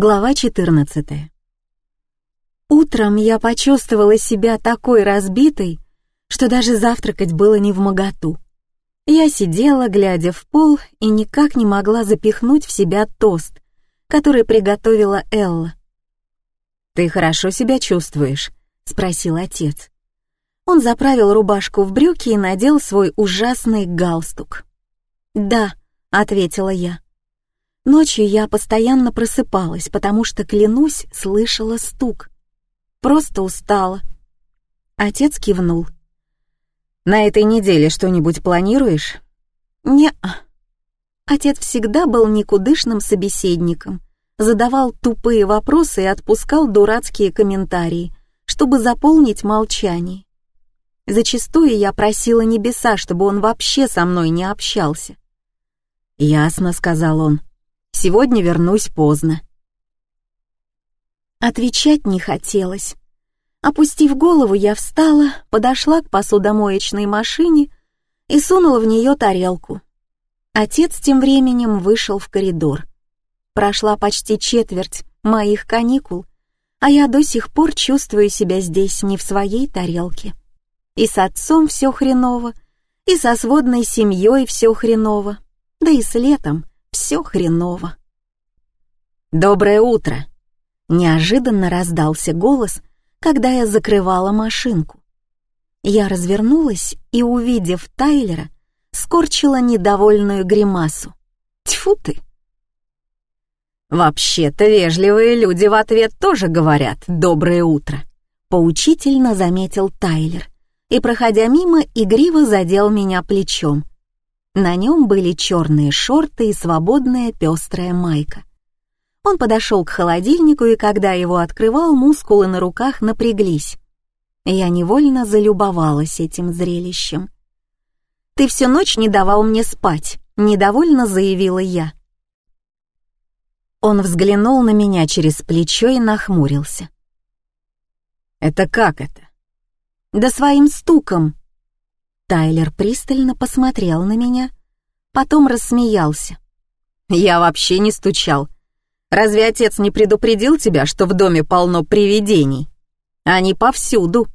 Глава 14. Утром я почувствовала себя такой разбитой, что даже завтракать было не в моготу. Я сидела, глядя в пол, и никак не могла запихнуть в себя тост, который приготовила Элла. «Ты хорошо себя чувствуешь?» — спросил отец. Он заправил рубашку в брюки и надел свой ужасный галстук. «Да», — ответила я. Ночью я постоянно просыпалась, потому что, клянусь, слышала стук. Просто устала. Отец кивнул. «На этой неделе что-нибудь планируешь?» не -а. Отец всегда был никудышным собеседником, задавал тупые вопросы и отпускал дурацкие комментарии, чтобы заполнить молчание. Зачастую я просила небеса, чтобы он вообще со мной не общался. «Ясно», — сказал он. Сегодня вернусь поздно». Отвечать не хотелось. Опустив голову, я встала, подошла к посудомоечной машине и сунула в нее тарелку. Отец тем временем вышел в коридор. Прошла почти четверть моих каникул, а я до сих пор чувствую себя здесь не в своей тарелке. И с отцом все хреново, и со сводной семьей все хреново, да и с летом все хреново. «Доброе утро!» Неожиданно раздался голос, когда я закрывала машинку. Я развернулась и, увидев Тайлера, скорчила недовольную гримасу. Тьфу ты! «Вообще-то вежливые люди в ответ тоже говорят «доброе утро», — поучительно заметил Тайлер и, проходя мимо, игриво задел меня плечом. На нем были черные шорты и свободная пестрая майка. Он подошел к холодильнику, и когда его открывал, мускулы на руках напряглись. Я невольно залюбовалась этим зрелищем. «Ты всю ночь не давал мне спать», — недовольно заявила я. Он взглянул на меня через плечо и нахмурился. «Это как это?» «Да своим стуком», Тайлер пристально посмотрел на меня, потом рассмеялся. «Я вообще не стучал. Разве отец не предупредил тебя, что в доме полно привидений? Они повсюду».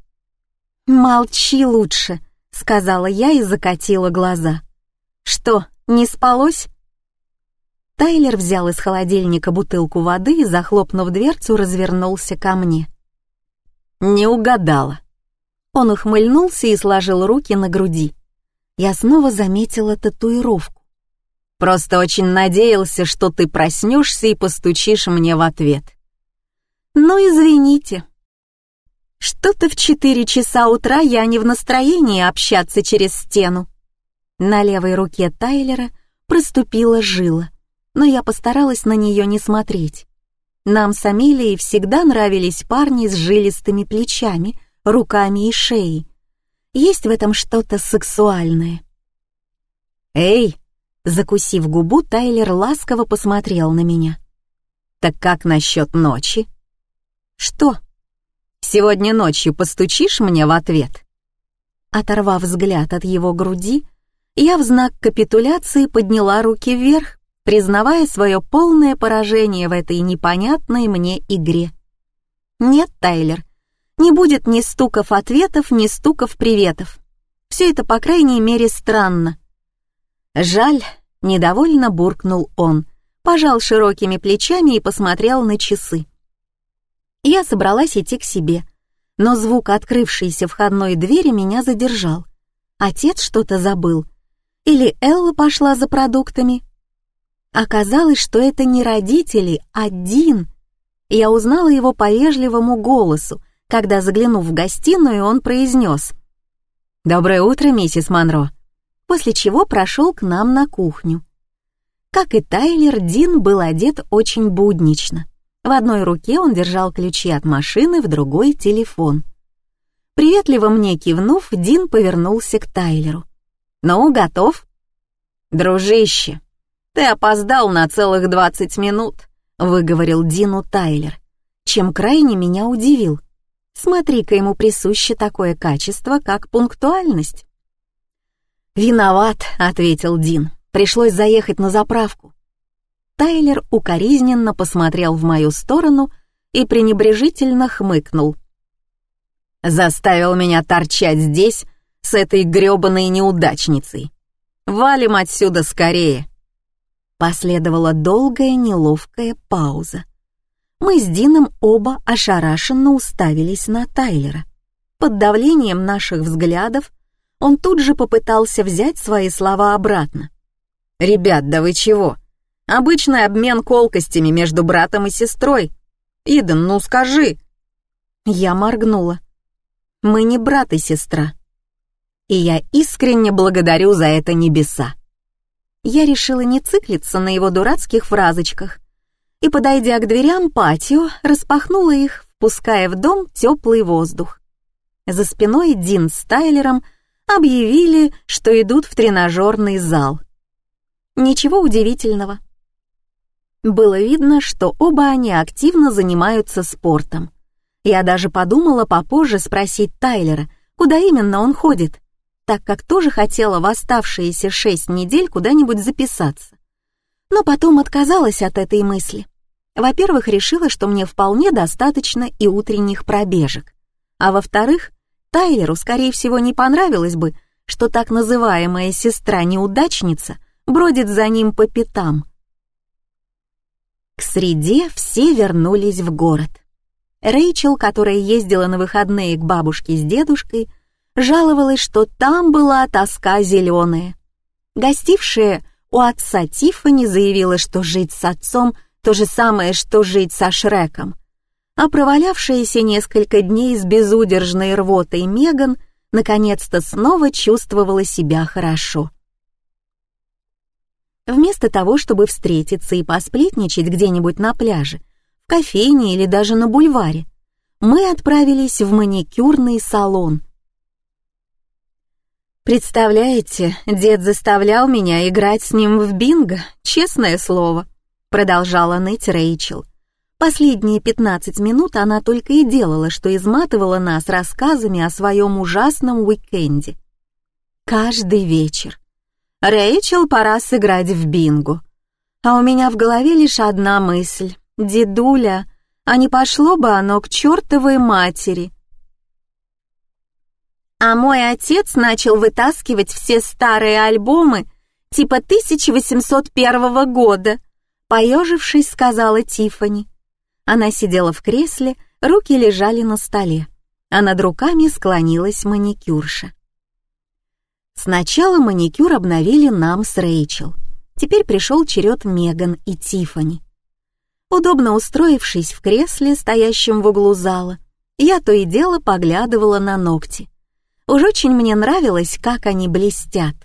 «Молчи лучше», — сказала я и закатила глаза. «Что, не спалось?» Тайлер взял из холодильника бутылку воды и, захлопнув дверцу, развернулся ко мне. «Не угадала. Он ухмыльнулся и сложил руки на груди. Я снова заметила татуировку. «Просто очень надеялся, что ты проснешься и постучишь мне в ответ». «Ну, извините. Что-то в четыре часа утра я не в настроении общаться через стену». На левой руке Тайлера проступила жила, но я постаралась на нее не смотреть. Нам с Амелией всегда нравились парни с жилистыми плечами — руками и шеей. Есть в этом что-то сексуальное. «Эй!» — закусив губу, Тайлер ласково посмотрел на меня. «Так как насчет ночи?» «Что?» «Сегодня ночью постучишь мне в ответ?» Оторвав взгляд от его груди, я в знак капитуляции подняла руки вверх, признавая свое полное поражение в этой непонятной мне игре. «Нет, Тайлер, не будет ни стуков ответов, ни стуков приветов. Все это, по крайней мере, странно. Жаль, недовольно буркнул он, пожал широкими плечами и посмотрел на часы. Я собралась идти к себе, но звук открывшейся входной двери меня задержал. Отец что-то забыл. Или Элла пошла за продуктами. Оказалось, что это не родители, а Дин. Я узнала его по вежливому голосу, когда, заглянув в гостиную, он произнес «Доброе утро, миссис Монро», после чего прошел к нам на кухню. Как и Тайлер, Дин был одет очень буднично. В одной руке он держал ключи от машины, в другой — телефон. Приветливо мне кивнув, Дин повернулся к Тайлеру. «Ну, готов?» «Дружище, ты опоздал на целых двадцать минут», — выговорил Дину Тайлер, чем крайне меня удивил. Смотри-ка, ему присуще такое качество, как пунктуальность. «Виноват», — ответил Дин. «Пришлось заехать на заправку». Тайлер укоризненно посмотрел в мою сторону и пренебрежительно хмыкнул. «Заставил меня торчать здесь с этой грёбаной неудачницей. Валим отсюда скорее!» Последовала долгая неловкая пауза. Мы с Дином оба ошарашенно уставились на Тайлера. Под давлением наших взглядов он тут же попытался взять свои слова обратно. «Ребят, да вы чего? Обычный обмен колкостями между братом и сестрой. Иден, ну скажи!» Я моргнула. «Мы не брат и сестра. И я искренне благодарю за это небеса». Я решила не циклиться на его дурацких фразочках и, подойдя к дверям патио, распахнула их, впуская в дом теплый воздух. За спиной Дин с Тайлером объявили, что идут в тренажерный зал. Ничего удивительного. Было видно, что оба они активно занимаются спортом. Я даже подумала попозже спросить Тайлера, куда именно он ходит, так как тоже хотела в оставшиеся шесть недель куда-нибудь записаться. Но потом отказалась от этой мысли. Во-первых, решила, что мне вполне достаточно и утренних пробежек. А во-вторых, Тайлеру, скорее всего, не понравилось бы, что так называемая сестра-неудачница бродит за ним по пятам. К среде все вернулись в город. Рэйчел, которая ездила на выходные к бабушке с дедушкой, жаловалась, что там была тоска зеленая. Гостившая у отца Тиффани заявила, что жить с отцом — то же самое, что жить со Шреком — а провалявшаяся несколько дней с безудержной рвотой Меган наконец-то снова чувствовала себя хорошо. Вместо того, чтобы встретиться и посплетничать где-нибудь на пляже, в кофейне или даже на бульваре, мы отправились в маникюрный салон. «Представляете, дед заставлял меня играть с ним в бинго, честное слово», продолжала ныть Рэйчел. Последние 15 минут она только и делала, что изматывала нас рассказами о своем ужасном уикенде. Каждый вечер. «Рэйчел, пора сыграть в бинго». А у меня в голове лишь одна мысль. «Дедуля, а не пошло бы оно к чертовой матери?» А мой отец начал вытаскивать все старые альбомы типа 1801 года, поежившись, сказала Тифани. Она сидела в кресле, руки лежали на столе, а над руками склонилась маникюрша. Сначала маникюр обновили нам с Рэйчел. Теперь пришел черед Меган и Тифани. Удобно устроившись в кресле, стоящем в углу зала, я то и дело поглядывала на ногти. Уж очень мне нравилось, как они блестят.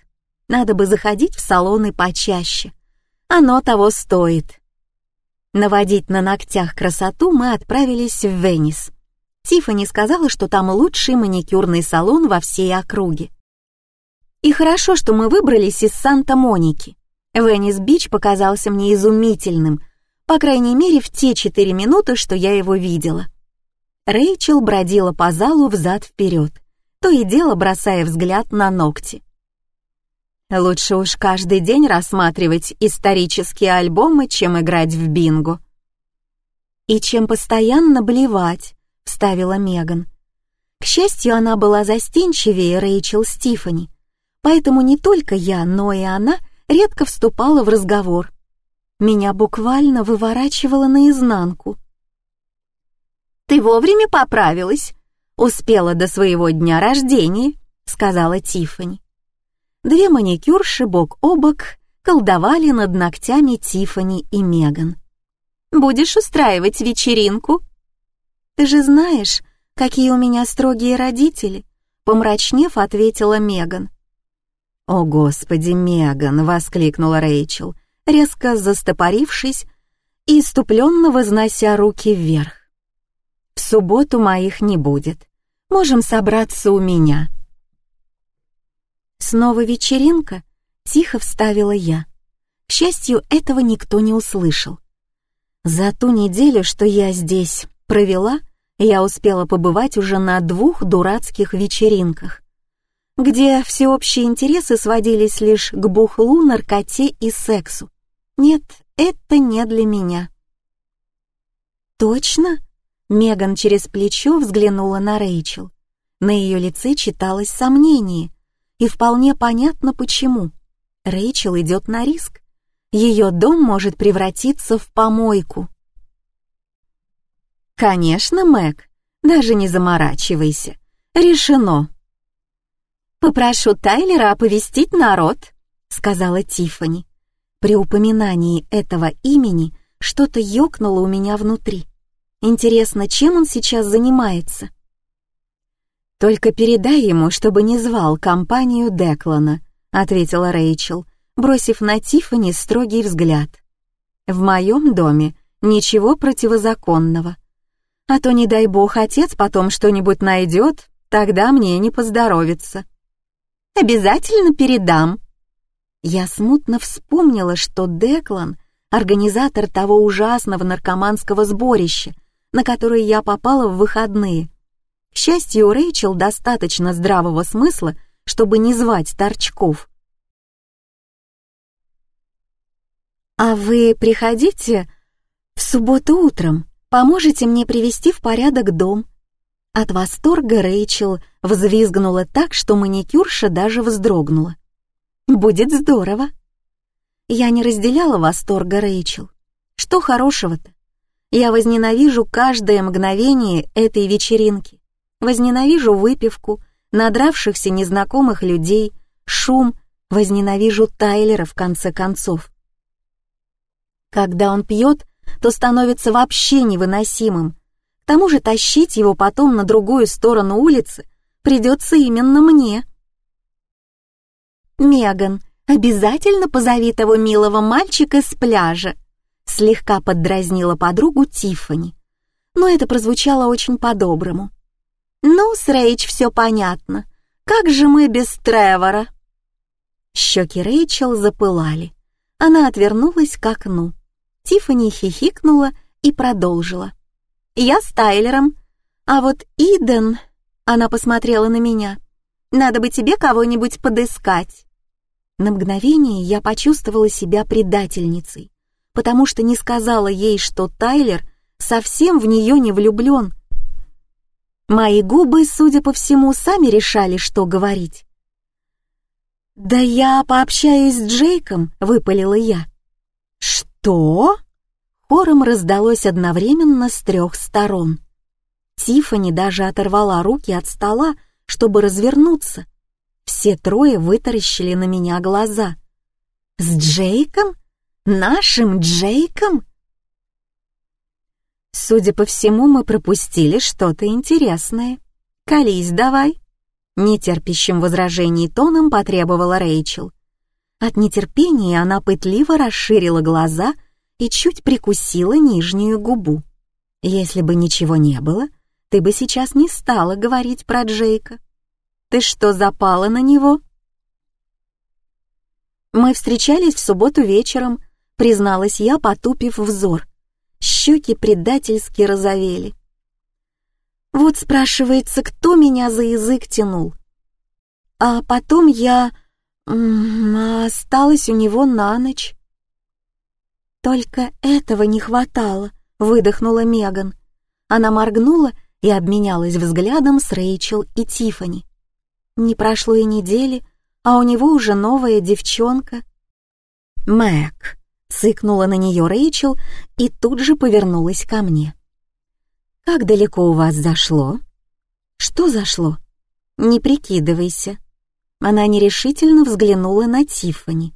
Надо бы заходить в салоны почаще. Оно того стоит. Наводить на ногтях красоту мы отправились в Венис. Тиффани сказала, что там лучший маникюрный салон во всей округе. И хорошо, что мы выбрались из Санта-Моники. Венис-Бич показался мне изумительным, по крайней мере, в те четыре минуты, что я его видела. Рэйчел бродила по залу взад-вперед, то и дело бросая взгляд на ногти. Лучше уж каждый день рассматривать исторические альбомы, чем играть в бинго. «И чем постоянно блевать», — вставила Меган. К счастью, она была застенчивее Рэйчел Стифани, поэтому не только я, но и она редко вступала в разговор. Меня буквально выворачивало наизнанку. «Ты вовремя поправилась, успела до своего дня рождения», — сказала Тифани. Две маникюрши бок о бок колдовали над ногтями Тифани и Меган. «Будешь устраивать вечеринку?» «Ты же знаешь, какие у меня строгие родители», — помрачнев ответила Меган. «О, Господи, Меган!» — воскликнула Рэйчел, резко застопорившись и иступленно вознося руки вверх. «В субботу моих не будет. Можем собраться у меня». «Снова вечеринка?» — тихо вставила я. К счастью, этого никто не услышал. За ту неделю, что я здесь провела, я успела побывать уже на двух дурацких вечеринках, где всеобщие интересы сводились лишь к бухлу, наркоте и сексу. Нет, это не для меня. Точно? Меган через плечо взглянула на Рэйчел. На ее лице читалось сомнение, и вполне понятно почему. Рэйчел идет на риск. Ее дом может превратиться в помойку. «Конечно, Мэг, даже не заморачивайся. Решено». «Попрошу Тайлера оповестить народ», — сказала Тиффани. При упоминании этого имени что-то ёкнуло у меня внутри. Интересно, чем он сейчас занимается? «Только передай ему, чтобы не звал компанию Деклана», — ответила Рэйчел, бросив на Тиффани строгий взгляд. «В моем доме ничего противозаконного. А то, не дай бог, отец потом что-нибудь найдет, тогда мне не поздоровится». «Обязательно передам». Я смутно вспомнила, что Деклан — организатор того ужасного наркоманского сборища, на который я попала в выходные. Счастью, у Рэйчел достаточно здравого смысла, чтобы не звать торчков. «А вы приходите в субботу утром, поможете мне привести в порядок дом». От восторга Рэйчел взвизгнула так, что маникюрша даже вздрогнула. «Будет здорово». Я не разделяла восторга Рэйчел. Что хорошего-то? Я возненавижу каждое мгновение этой вечеринки. Возненавижу выпивку, надравшихся незнакомых людей, шум, возненавижу Тайлера в конце концов. Когда он пьет, то становится вообще невыносимым. К тому же тащить его потом на другую сторону улицы придется именно мне. «Меган, обязательно позови того милого мальчика с пляжа», слегка поддразнила подругу Тиффани, но это прозвучало очень по-доброму. «Ну, с Рэйч все понятно. Как же мы без Тревора?» Щеки Рэйчел запылали. Она отвернулась к окну. Тиффани хихикнула и продолжила. «Я с Тайлером, а вот Иден...» Она посмотрела на меня. «Надо бы тебе кого-нибудь подыскать». На мгновение я почувствовала себя предательницей потому что не сказала ей, что Тайлер совсем в нее не влюблен. Мои губы, судя по всему, сами решали, что говорить. «Да я пообщаюсь с Джейком», — выпалила я. «Что?» Хором раздалось одновременно с трех сторон. Тиффани даже оторвала руки от стола, чтобы развернуться. Все трое вытаращили на меня глаза. «С Джейком?» Нашим Джейком? Судя по всему, мы пропустили что-то интересное. Колись давай. Нетерпящим возражений тоном потребовала Рэйчел. От нетерпения она пытливо расширила глаза и чуть прикусила нижнюю губу. Если бы ничего не было, ты бы сейчас не стала говорить про Джейка. Ты что, запала на него? Мы встречались в субботу вечером, призналась я, потупив взор. Щеки предательски розовели. Вот спрашивается, кто меня за язык тянул. А потом я осталась у него на ночь. Только этого не хватало, выдохнула Меган. Она моргнула и обменялась взглядом с Рэйчел и Тифани. Не прошло и недели, а у него уже новая девчонка. Мэг, Цыкнула на нее Рэйчел и тут же повернулась ко мне. «Как далеко у вас зашло?» «Что зашло?» «Не прикидывайся». Она нерешительно взглянула на Тиффани,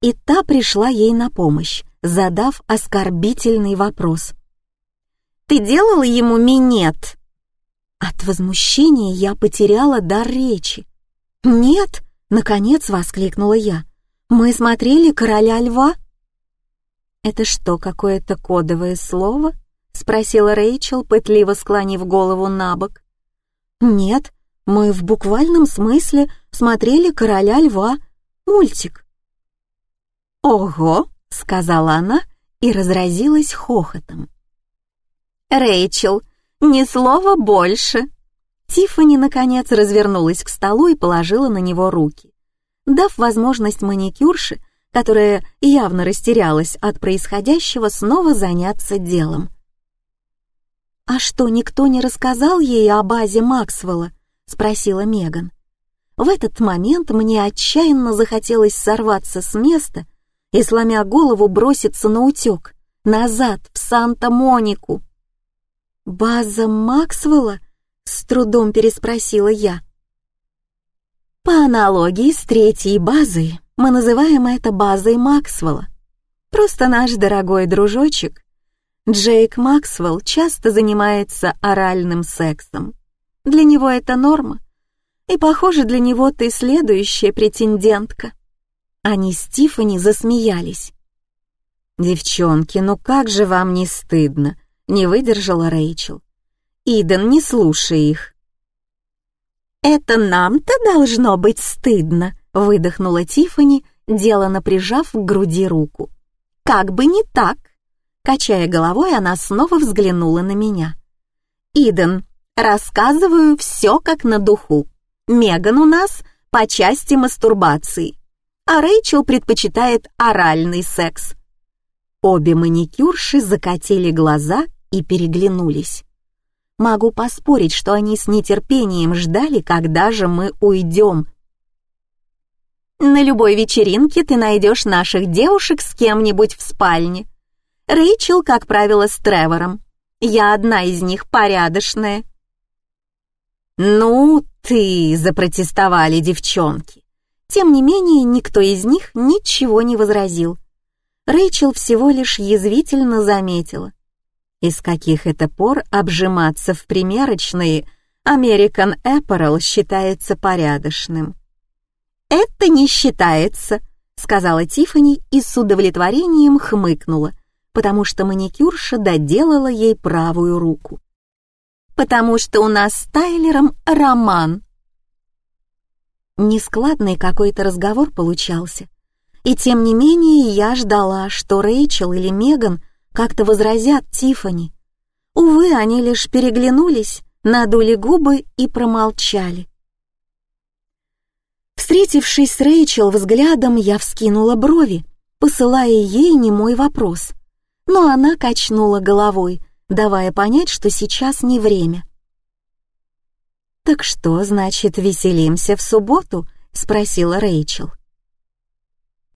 и та пришла ей на помощь, задав оскорбительный вопрос. «Ты делала ему минет?» От возмущения я потеряла дар речи. «Нет!» — наконец воскликнула я. «Мы смотрели «Короля льва»?» «Это что, какое-то кодовое слово?» — спросила Рэйчел, пытливо склонив голову на бок. «Нет, мы в буквальном смысле смотрели «Короля льва» мультик». «Ого!» — сказала она и разразилась хохотом. «Рэйчел, ни слова больше!» Тиффани, наконец, развернулась к столу и положила на него руки, дав возможность маникюрше которая явно растерялась от происходящего, снова заняться делом. «А что, никто не рассказал ей о базе Максвелла?» — спросила Меган. В этот момент мне отчаянно захотелось сорваться с места и, сломя голову, броситься на утек, назад, в Санта-Монику. «База Максвелла?» — с трудом переспросила я. По аналогии с третьей базой, мы называем это базой Максвелла. Просто наш дорогой дружочек Джейк Максвелл часто занимается оральным сексом. Для него это норма. И, похоже, для него ты следующая претендентка. Они с Тиффани засмеялись. «Девчонки, ну как же вам не стыдно?» — не выдержала Рэйчел. «Иден, не слушай их». «Это нам-то должно быть стыдно», — выдохнула Тиффани, делано прижав к груди руку. «Как бы не так!» Качая головой, она снова взглянула на меня. «Иден, рассказываю все как на духу. Меган у нас по части мастурбации, а Рэйчел предпочитает оральный секс». Обе маникюрши закатили глаза и переглянулись. Могу поспорить, что они с нетерпением ждали, когда же мы уйдем. На любой вечеринке ты найдешь наших девушек с кем-нибудь в спальне. Рэйчел, как правило, с Тревором. Я одна из них порядочная. «Ну ты!» — запротестовали девчонки. Тем не менее, никто из них ничего не возразил. Рэйчел всего лишь язвительно заметила. Из каких это пор обжиматься в примерочной American Apparel считается порядочным? «Это не считается», — сказала Тиффани и с удовлетворением хмыкнула, потому что маникюрша доделала ей правую руку. «Потому что у нас с Тайлером роман». Нескладный какой-то разговор получался. И тем не менее я ждала, что Рэйчел или Меган как-то возразят Тифани. Увы, они лишь переглянулись, надули губы и промолчали. Встретившись с Рэйчел взглядом, я вскинула брови, посылая ей немой вопрос — но она качнула головой, давая понять, что сейчас не время. «Так что, значит, веселимся в субботу?» — спросила Рэйчел.